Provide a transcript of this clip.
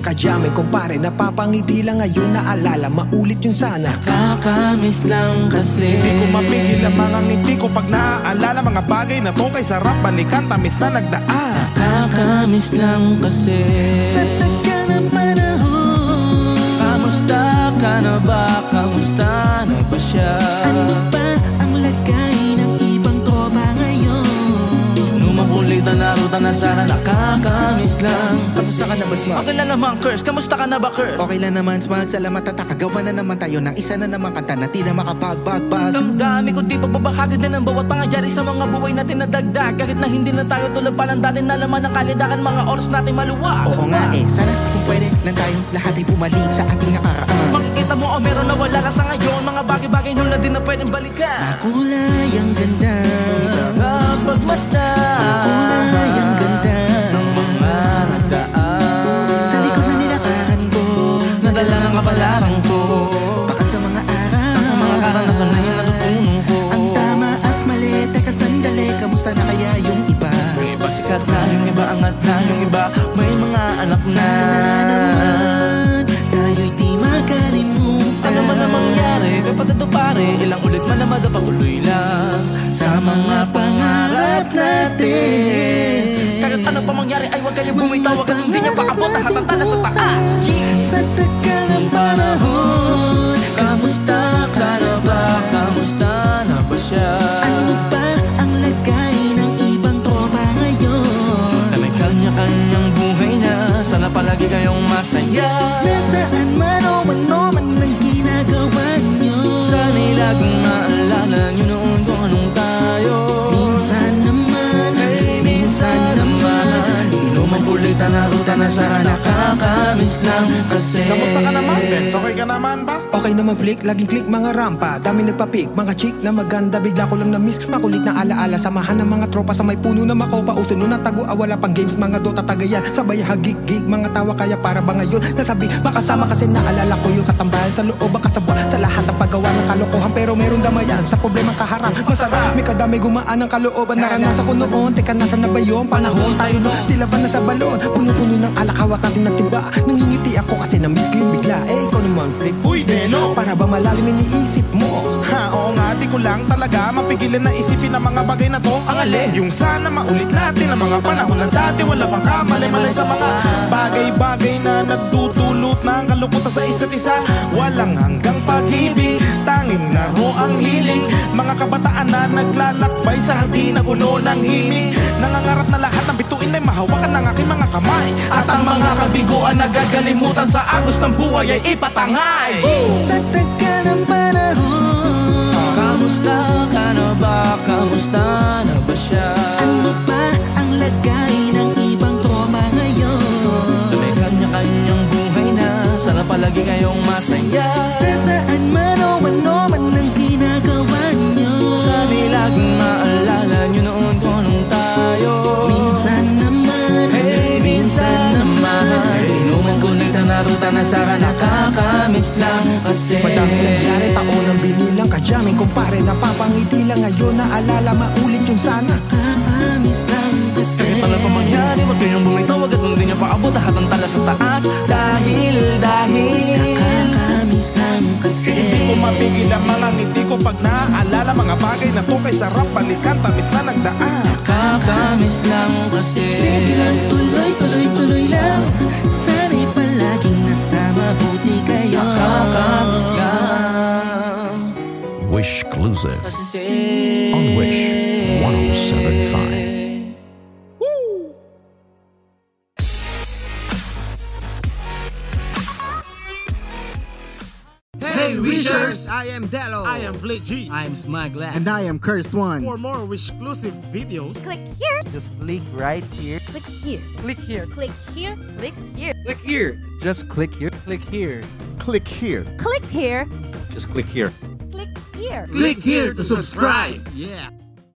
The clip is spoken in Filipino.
binilang kadyamay Kumpare napapangiti lang ngayon Naalala maulit yun sana. Kakamiss lang kasi. Di ko mapigil ang mga ngiti ko pag naaalala Mga bagay na to kay sarap balikan Tamis na nagdaan. Kakamiss lang kasi. Sa tagal ng panahon. Kamusta ka na ba? Sana nakakamiss lang. Kamusta ka na ba Smart? Okay lang naman, Curse. Kamusta ka na ba, Curse? Okay lang naman Smart, salamat at nakagawa na naman tayo ng isa na naman kanta na tila makapagbag-bag Damdami ko di pagbabahagi din ang bawat pangyayari sa mga buhay natin na dagdag. Kahit na hindi na tayo tulad pa ng dati na laman ng kalidakan Mga oras natin maluwag. Oo nga eh, sana kung pwede lang tayong lahat ay bumalik sa ating nakaraan. Makikita mo o meron na wala ka sa ngayon. Mga bagay-bagay nun na din na pwedeng balikan. Kulay ang ganda. Sarap pagmasdan Kulay May mga anak na. Sana naman Tayo'y di makalimutan. Ano man ang mangyari Kapatid o pare Ilang ulit man na madapatuloy lang. Sa mga pangarap natin. Kahit ano pa mangyari Ay huwag kayong bumitaw Huwag kayong hindi niya paabot Lahat ng tala sa taas. Sa masaya. Nasaan man o ano man ang ginagawa nyo Sana'y laging maalala nyo noon kung anong tayo. Minsan naman, Ay, minsan naman. Inuman kulitan na ruta na sana nakakamiss lang kasi. Kamusta ka naman, Benz? Okay ka naman ba? Okay naman flick, laging click mga rampa. Dami nagpapik, mga chick na maganda Bigla ko lang na-miss, makulit na alaala Samahan ng mga tropa sa may puno na makopa. Uso nun ang tago, ah, wala pang games Mga dota tagayan, sabay hagig-gig Mga tawa kaya para ba ngayon? Nasabi, makasama kasi naalala ko yung katambahan Sa loob ang kasabwa, sa lahat ng paggawa ng kalokohan. Pero meron damayan, sa problema kaharap Masarap, may kadami gumaan ang kalooban Naranasan ko noon, teka nasa na ba yun? Panahon? Tayo no, tila ba nasa balon? Puno-puno ng alakawat natin na timba Nangingiti ako kasi na-miss ko yung bigla. Eh, ikaw naman Deno! Para ba malalim iniisip mo? Ha, oo nga, di ko lang talaga mapigilan na isipin ang mga bagay na to Ang alin? Yung sana maulit natin ang mga panahon na dati Wala pang kamali-mali sa mga bagay-bagay na nagdudulot ng kalukutan sa isa't isa Walang hanggang pag-ibig, tanging laro. Ang hiling Mga kabataan na naglalakbay sa hardin na puno ng himig Nangangarap na lahat ng bituin ay mahawakan ng aking mga kamay. At ang mga kabiguan na gagalimutan sa agos ng buhay ay ipatangay. Sa tagal ng panahon kulit na sana nakakamiss lang kasi. Madaming nangyari taon ang binilang kadyaming Kumpare. Napapangiti lang ngayon Naalala maulit yun sana. Kakamiss lang kasi. Kahit ano pa mangyari, huwag kayong bumitaw at hindi niya paabot lahat ng tala sa taas. Dahil, dahil. Kakamiss lang kasi. Hindi ko mapigil ang mga ngiti ko pag naaalala Mga bagay na to kay sarap balikan Tamis na nagdaan. Kakamiss lang kasi. Sige lang, tuloy, tuloy, tuloy lang Hey Wishers! I am Delo. I am Fleet G. I'm Smagla And I am Cursed One. For more Wish-exclusive videos, Click here, Just click right here. click here, Click here. click here, click here, Click here. Just click here. Click here Click here. click here, Just click here. click here. Click here to subscribe. Yeah.